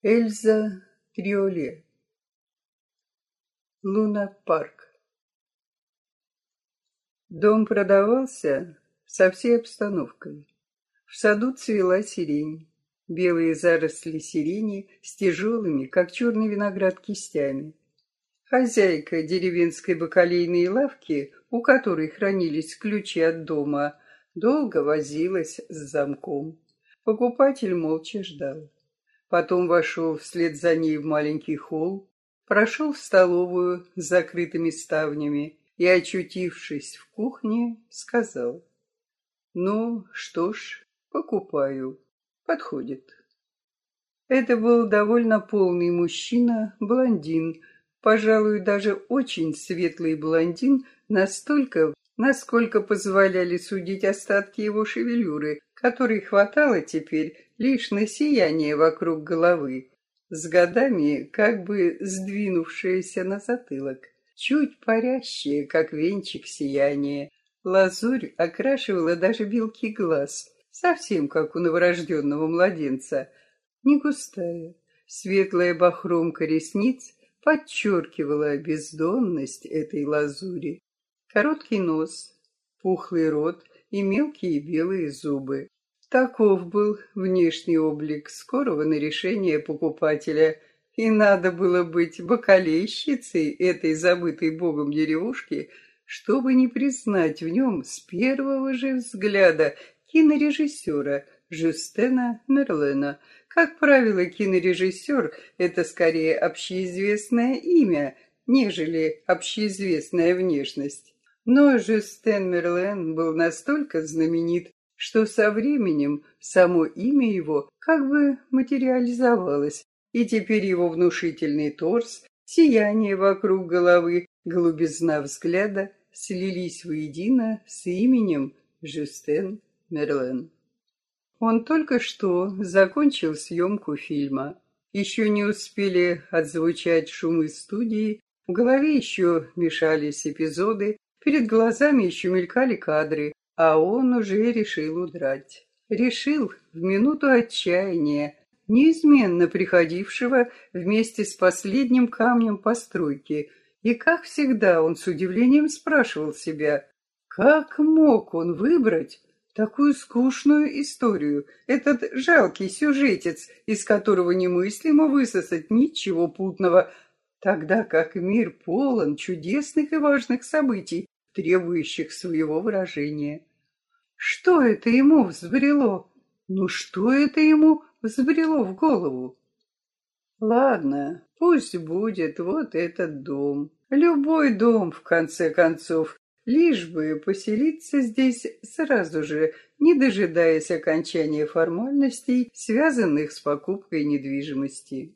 Эльза Триоле. Луна-парк. Дом продавался со всей обстановкой. В саду цвела сирень. Белые заросли сирени с тяжелыми, как черный виноград, кистями. Хозяйка деревенской бакалейной лавки, у которой хранились ключи от дома, долго возилась с замком. Покупатель молча ждал. Потом вошел вслед за ней в маленький холл, прошел в столовую с закрытыми ставнями и, очутившись в кухне, сказал, «Ну, что ж, покупаю. Подходит». Это был довольно полный мужчина, блондин, пожалуй, даже очень светлый блондин, настолько, насколько позволяли судить остатки его шевелюры, которой хватало теперь лишь на сияние вокруг головы, с годами как бы сдвинувшееся на затылок, чуть парящее, как венчик сияния. Лазурь окрашивала даже белки глаз, совсем как у новорожденного младенца. Не густая, светлая бахромка ресниц подчеркивала бездонность этой лазури. Короткий нос, пухлый рот и мелкие белые зубы. Таков был внешний облик скорого на решение покупателя, и надо было быть бокалейщицей этой забытой богом деревушки, чтобы не признать в нем с первого же взгляда кинорежиссера Жюстена Мерлена. Как правило, кинорежиссер — это скорее общеизвестное имя, нежели общеизвестная внешность. Но Жюстен Мерлен был настолько знаменит, что со временем само имя его как бы материализовалось, и теперь его внушительный торс, сияние вокруг головы, голубизна взгляда слились воедино с именем Жюстен Мерлен. Он только что закончил съемку фильма. Еще не успели отзвучать шумы студии, в голове еще мешались эпизоды, перед глазами еще мелькали кадры, а он уже решил удрать. Решил в минуту отчаяния, неизменно приходившего вместе с последним камнем постройки. И, как всегда, он с удивлением спрашивал себя, как мог он выбрать такую скучную историю, этот жалкий сюжетец, из которого немыслимо высосать ничего путного, тогда как мир полон чудесных и важных событий, требующих своего выражения. Что это ему взбрело? Ну что это ему взбрело в голову? Ладно, пусть будет вот этот дом. Любой дом, в конце концов, лишь бы поселиться здесь сразу же, не дожидаясь окончания формальностей, связанных с покупкой недвижимости.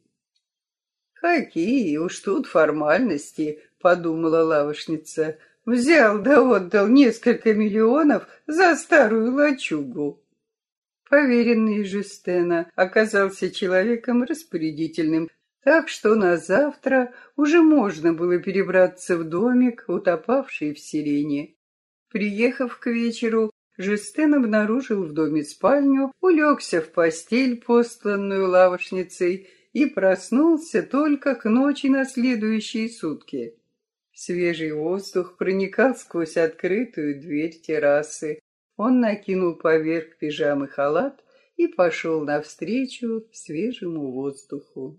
«Какие уж тут формальности», — подумала лавошница, — Взял да отдал несколько миллионов за старую лачугу. Поверенный Жюстена оказался человеком распорядительным, так что на завтра уже можно было перебраться в домик, утопавший в сирене. Приехав к вечеру, Жюстен обнаружил в доме спальню, улегся в постель, посланную лавошницей, и проснулся только к ночи на следующие сутки. Свежий воздух проникал сквозь открытую дверь террасы. Он накинул поверх пижамы халат и пошел навстречу свежему воздуху.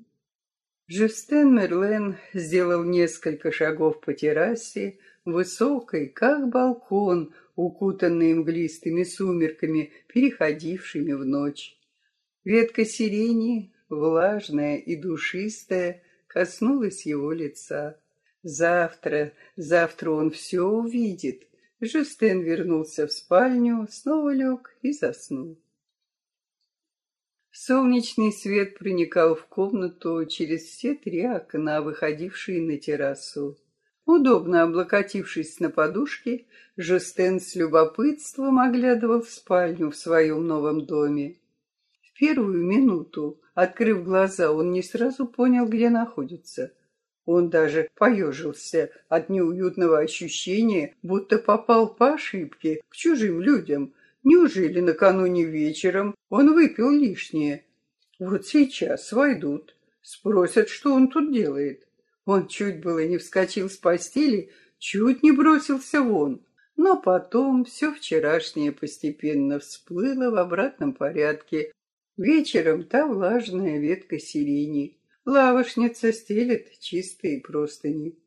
Жюстен Мерлен сделал несколько шагов по террасе, высокой, как балкон, укутанный мглистыми сумерками, переходившими в ночь. Ветка сирени, влажная и душистая, коснулась его лица. Завтра, завтра он все увидит. Жюстен вернулся в спальню, снова лег и заснул. Солнечный свет проникал в комнату через все три окна, выходившие на террасу. Удобно облокотившись на подушке, Жюстен с любопытством оглядывал спальню в своем новом доме. В первую минуту, открыв глаза, он не сразу понял, где находится. Он даже поежился от неуютного ощущения, будто попал по ошибке к чужим людям. Неужели накануне вечером он выпил лишнее? Вот сейчас войдут, спросят, что он тут делает. Он чуть было не вскочил с постели, чуть не бросился вон. Но потом все вчерашнее постепенно всплыло в обратном порядке. Вечером та влажная ветка сирени. Лавошница стелет чистые простыни.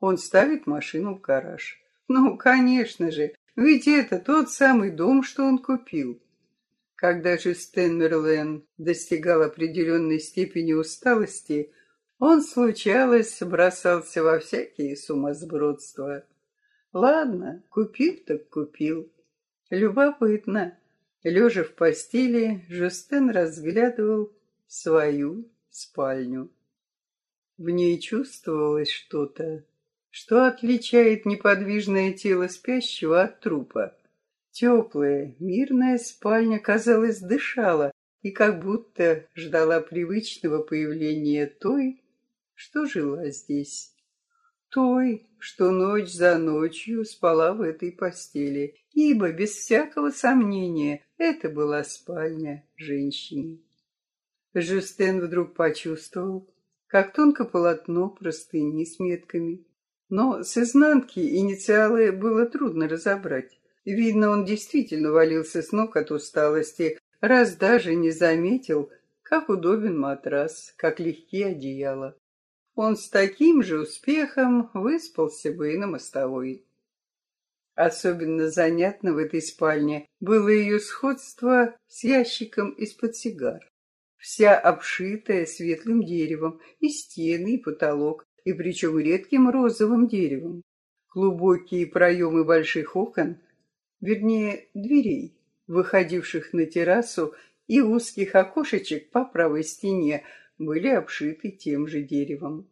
Он ставит машину в гараж. Ну, конечно же, ведь это тот самый дом, что он купил. Когда же Стэн достигал определенной степени усталости, он, случалось, бросался во всякие сумасбродства. Ладно, купил так купил. Любопытно. Лежа в постели, Жустен разглядывал свою спальню. В ней чувствовалось что-то, что отличает неподвижное тело спящего от трупа. Теплая, мирная спальня, казалось, дышала и как будто ждала привычного появления той, что жила здесь. Той, что ночь за ночью спала в этой постели, ибо, без всякого сомнения, это была спальня женщины. Жюстен вдруг почувствовал, как тонко полотно простыни с метками. Но с изнанки инициалы было трудно разобрать. Видно, он действительно валился с ног от усталости, раз даже не заметил, как удобен матрас, как легки одеяла. Он с таким же успехом выспался бы и на мостовой. Особенно занятно в этой спальне было ее сходство с ящиком из-под сигар. Вся обшитая светлым деревом, и стены, и потолок, и причем редким розовым деревом. Глубокие проемы больших окон вернее, дверей, выходивших на террасу, и узких окошечек по правой стене были обшиты тем же деревом.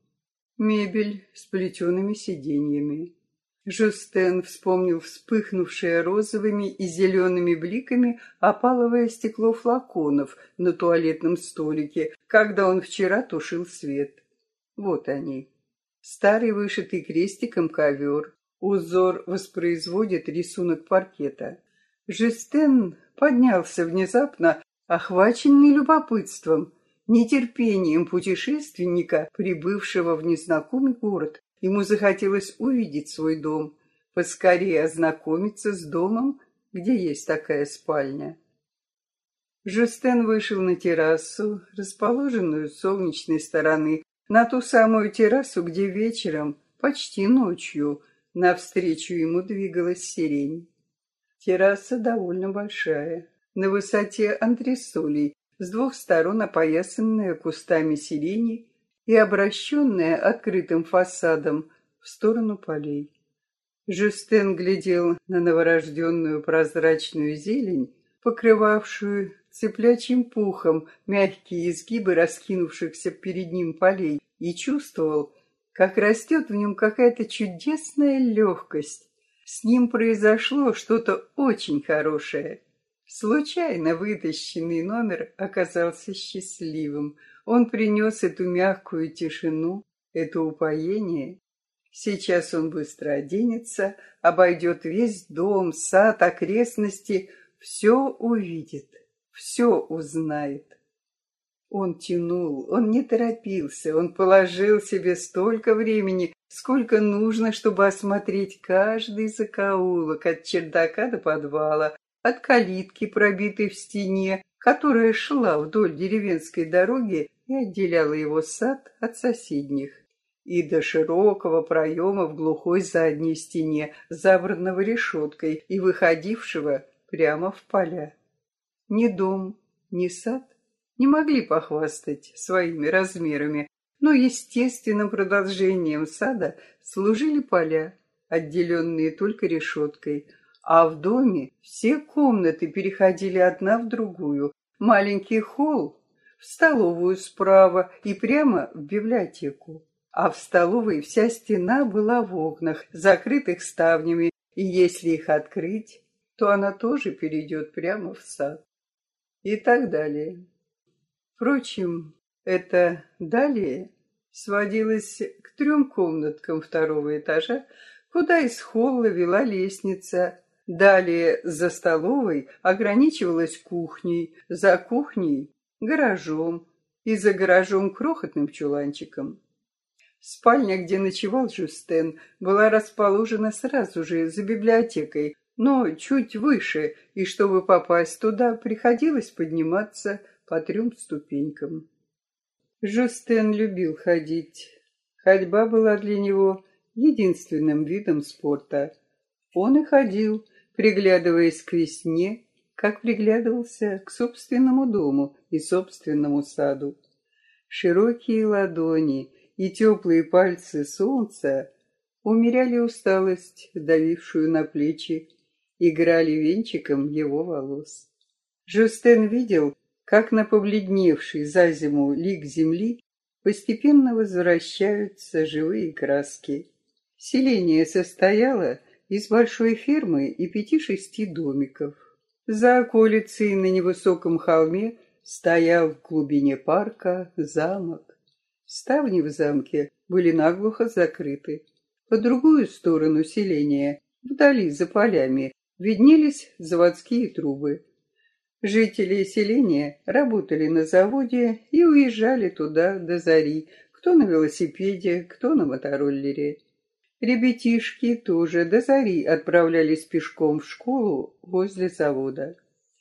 Мебель с плетеными сиденьями. Жустен вспомнил вспыхнувшее розовыми и зелеными бликами опаловое стекло флаконов на туалетном столике, когда он вчера тушил свет. Вот они. Старый вышитый крестиком ковер, Узор воспроизводит рисунок паркета. Жестен поднялся внезапно, охваченный любопытством, нетерпением путешественника, прибывшего в незнакомый город. Ему захотелось увидеть свой дом, поскорее ознакомиться с домом, где есть такая спальня. Жустен вышел на террасу, расположенную с солнечной стороны, на ту самую террасу, где вечером, почти ночью, Навстречу ему двигалась сирень. Терраса довольно большая, на высоте антресолей, с двух сторон опоясанная кустами сирени и обращенная открытым фасадом в сторону полей. Жюстен глядел на новорожденную прозрачную зелень, покрывавшую цеплячим пухом мягкие изгибы раскинувшихся перед ним полей, и чувствовал, как растет в нем какая-то чудесная легкость. С ним произошло что-то очень хорошее. Случайно вытащенный номер оказался счастливым. Он принес эту мягкую тишину, это упоение. Сейчас он быстро оденется, обойдет весь дом, сад, окрестности, все увидит, все узнает. Он тянул, он не торопился, он положил себе столько времени, сколько нужно, чтобы осмотреть каждый закоулок от чердака до подвала, от калитки, пробитой в стене, которая шла вдоль деревенской дороги и отделяла его сад от соседних, и до широкого проема в глухой задней стене, забранного решеткой и выходившего прямо в поля. Ни дом, ни сад не могли похвастать своими размерами, но естественным продолжением сада служили поля, отделенные только решеткой, а в доме все комнаты переходили одна в другую, маленький холл в столовую справа и прямо в библиотеку. А в столовой вся стена была в окнах, закрытых ставнями, и если их открыть, то она тоже перейдет прямо в сад. И так далее. Впрочем, это далее сводилось к трем комнаткам второго этажа, куда из холла вела лестница. Далее за столовой ограничивалась кухней, за кухней гаражом и за гаражом крохотным чуланчиком. Спальня, где ночевал Жюстен, была расположена сразу же за библиотекой, но чуть выше, и чтобы попасть туда, приходилось подниматься по трем ступенькам. Жюстен любил ходить. Ходьба была для него единственным видом спорта. Он и ходил, приглядываясь к весне, как приглядывался к собственному дому и собственному саду. Широкие ладони и теплые пальцы солнца умеряли усталость, давившую на плечи, играли венчиком его волос. Жустен видел, как на побледневший за зиму лик земли постепенно возвращаются живые краски. Селение состояло из большой фермы и пяти-шести домиков. За околицей на невысоком холме стоял в глубине парка замок. Ставни в замке были наглухо закрыты. По другую сторону селения, вдали за полями, виднелись заводские трубы. Жители селения работали на заводе и уезжали туда до зари, кто на велосипеде, кто на мотороллере. Ребятишки тоже до зари отправлялись пешком в школу возле завода.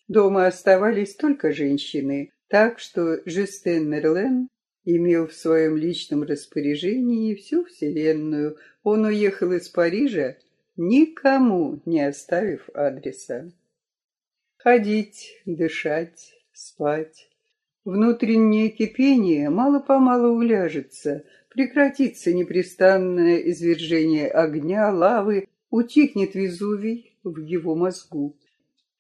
Дома оставались только женщины, так что Жюстен Мерлен имел в своем личном распоряжении всю Вселенную. Он уехал из Парижа, никому не оставив адреса. Ходить, дышать, спать. Внутреннее кипение мало-помалу уляжется, прекратится непрестанное извержение огня, лавы, утихнет Везувий в его мозгу.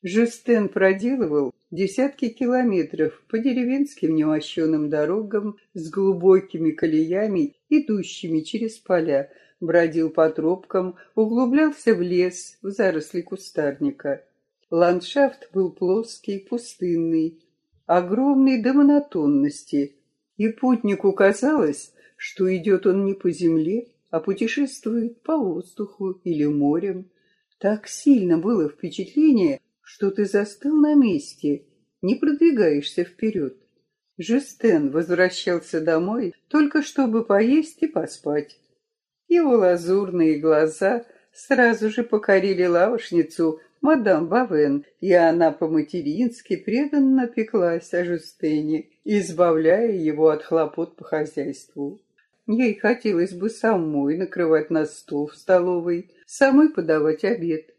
Жестен проделывал десятки километров по деревенским немощенным дорогам с глубокими колеями, идущими через поля, бродил по тропкам, углублялся в лес, в заросли кустарника. Ландшафт был плоский, пустынный, огромный до монотонности, и путнику казалось, что идет он не по земле, а путешествует по воздуху или морем. Так сильно было впечатление, что ты застыл на месте, не продвигаешься вперед. Жестен возвращался домой только чтобы поесть и поспать. Его лазурные глаза сразу же покорили лавошницу мадам Бавен, и она по-матерински преданно пеклась о Жустене, избавляя его от хлопот по хозяйству. Ей хотелось бы самой накрывать на стол в столовой, самой подавать обед.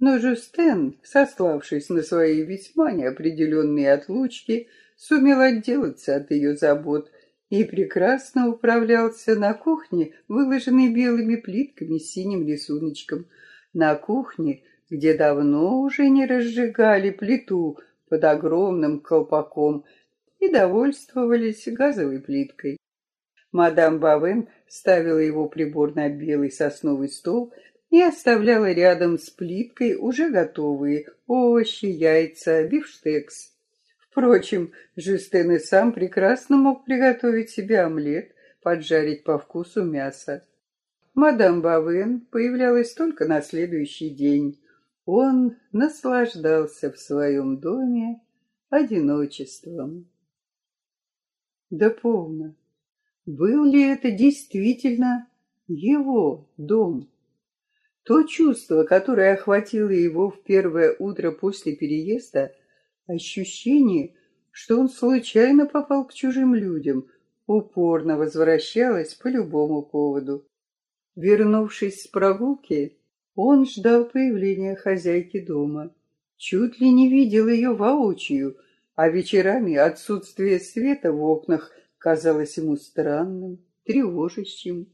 Но Жустен, сославшись на свои весьма неопределенные отлучки, сумел отделаться от ее забот и прекрасно управлялся на кухне, выложенной белыми плитками с синим рисуночком. На кухне, где давно уже не разжигали плиту под огромным колпаком и довольствовались газовой плиткой. Мадам Бавен ставила его прибор на белый сосновый стол и оставляла рядом с плиткой уже готовые овощи, яйца, бифштекс. Впрочем, Жюстен и сам прекрасно мог приготовить себе омлет, поджарить по вкусу мясо. Мадам Бавен появлялась только на следующий день. Он наслаждался в своем доме одиночеством. Да полно. Был ли это действительно его дом? То чувство, которое охватило его в первое утро после переезда, ощущение, что он случайно попал к чужим людям, упорно возвращалось по любому поводу. Вернувшись с прогулки, он ждал появления хозяйки дома. Чуть ли не видел ее воочию, а вечерами отсутствие света в окнах казалось ему странным, тревожащим.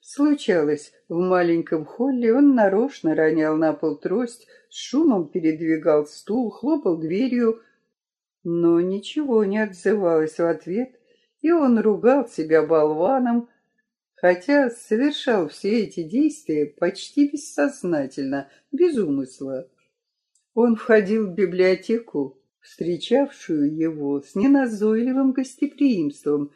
Случалось, в маленьком холле он нарочно ронял на пол трость, с шумом передвигал стул, хлопал дверью, но ничего не отзывалось в ответ, и он ругал себя болваном, хотя совершал все эти действия почти бессознательно, без умысла. Он входил в библиотеку, встречавшую его с неназойливым гостеприимством,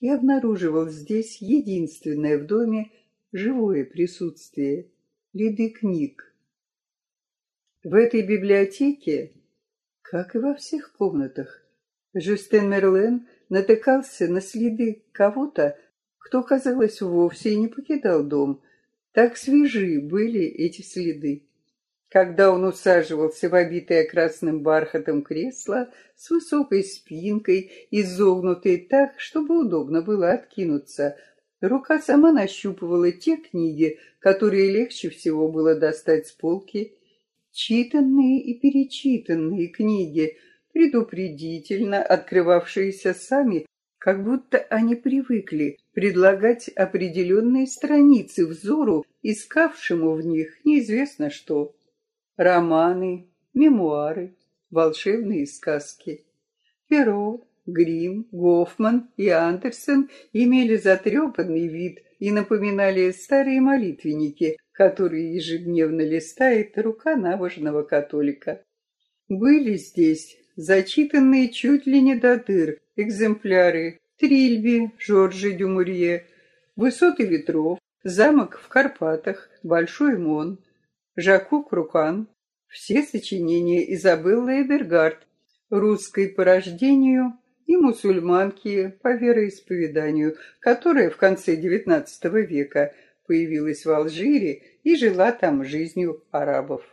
и обнаруживал здесь единственное в доме живое присутствие — ряды книг. В этой библиотеке, как и во всех комнатах, Жюстен Мерлен натыкался на следы кого-то, кто, казалось, вовсе и не покидал дом. Так свежи были эти следы. Когда он усаживался в обитое красным бархатом кресло с высокой спинкой, изогнутой так, чтобы удобно было откинуться, рука сама нащупывала те книги, которые легче всего было достать с полки. Читанные и перечитанные книги, предупредительно открывавшиеся сами, как будто они привыкли предлагать определенные страницы взору, искавшему в них неизвестно что романы, мемуары, волшебные сказки. Перо, Грим, Гофман и Андерсен имели затрепанный вид и напоминали старые молитвенники, которые ежедневно листает рука набожного католика. Были здесь зачитанные чуть ли не до дыр экземпляры Трильби Жоржи Дюмурье, «Высоты ветров», «Замок в Карпатах», «Большой Мон», Жаку Крукан, все сочинения Изабеллы Эбергард, русской по рождению и мусульманки по вероисповеданию, которая в конце XIX века появилась в Алжире и жила там жизнью арабов.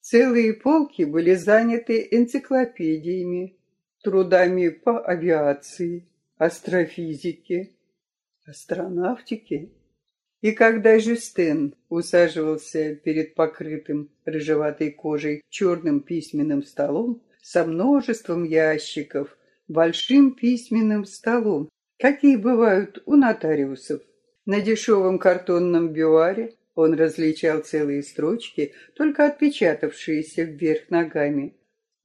Целые полки были заняты энциклопедиями, трудами по авиации, астрофизике, астронавтике и когда Жюстен усаживался перед покрытым рыжеватой кожей черным письменным столом со множеством ящиков, большим письменным столом, какие бывают у нотариусов, на дешевом картонном бюаре он различал целые строчки, только отпечатавшиеся вверх ногами.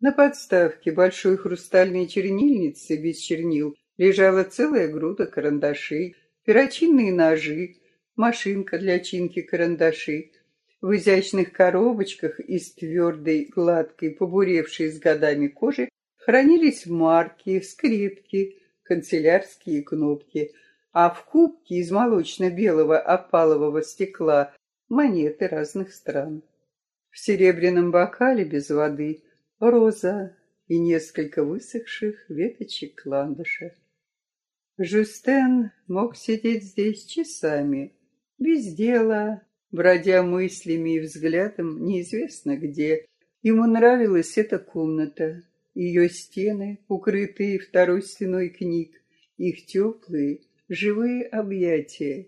На подставке большой хрустальной чернильницы без чернил лежала целая груда карандашей, перочинные ножи, машинка для чинки карандашей. В изящных коробочках из твердой, гладкой, побуревшей с годами кожи хранились марки, скрипки, канцелярские кнопки, а в кубке из молочно-белого опалового стекла монеты разных стран. В серебряном бокале без воды роза и несколько высохших веточек ландыша. Жюстен мог сидеть здесь часами, без дела, бродя мыслями и взглядом неизвестно где. Ему нравилась эта комната, ее стены, укрытые второй стеной книг, их теплые, живые объятия.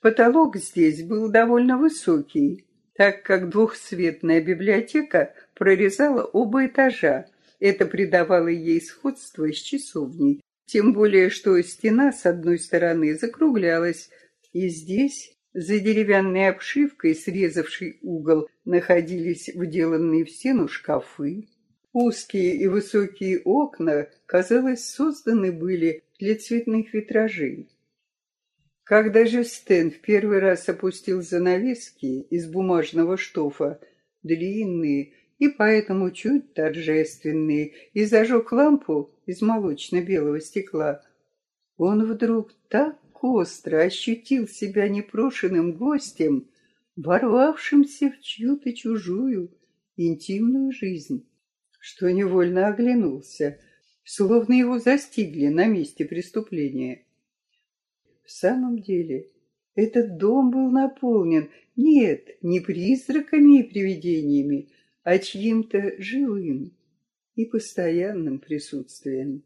Потолок здесь был довольно высокий, так как двухцветная библиотека прорезала оба этажа. Это придавало ей сходство с часовней, тем более что стена с одной стороны закруглялась, и здесь за деревянной обшивкой, срезавшей угол, находились вделанные в стену шкафы. Узкие и высокие окна, казалось, созданы были для цветных витражей. Когда же Стэн в первый раз опустил занавески из бумажного штофа, длинные и поэтому чуть торжественные, и зажег лампу из молочно-белого стекла, он вдруг остро ощутил себя непрошенным гостем, ворвавшимся в чью-то чужую интимную жизнь, что невольно оглянулся, словно его застигли на месте преступления. В самом деле, этот дом был наполнен, нет, не призраками и привидениями, а чьим-то живым и постоянным присутствием.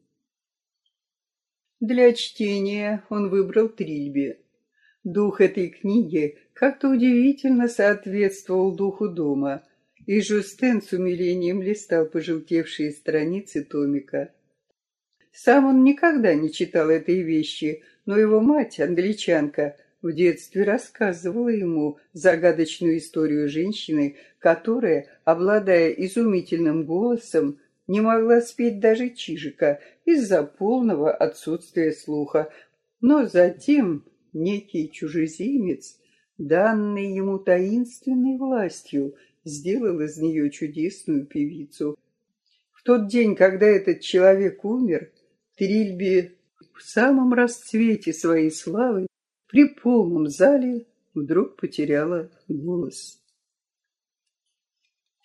Для чтения он выбрал Трильби. Дух этой книги как-то удивительно соответствовал духу дома, и Жустен с умилением листал пожелтевшие страницы томика. Сам он никогда не читал этой вещи, но его мать, англичанка, в детстве рассказывала ему загадочную историю женщины, которая, обладая изумительным голосом, не могла спеть даже Чижика из-за полного отсутствия слуха. Но затем некий чужеземец, данный ему таинственной властью, сделал из нее чудесную певицу. В тот день, когда этот человек умер, Трильби в самом расцвете своей славы при полном зале вдруг потеряла голос.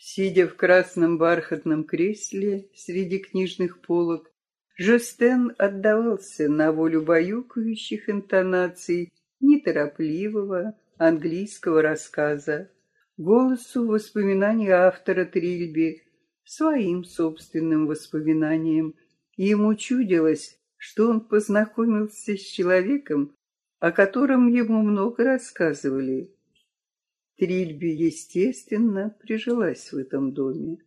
Сидя в красном бархатном кресле среди книжных полок, Жестен отдавался на волю баюкающих интонаций неторопливого английского рассказа, голосу воспоминаний автора Трильби, своим собственным воспоминаниям, и ему чудилось, что он познакомился с человеком, о котором ему много рассказывали. Трильби, естественно, прижилась в этом доме.